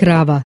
Крава.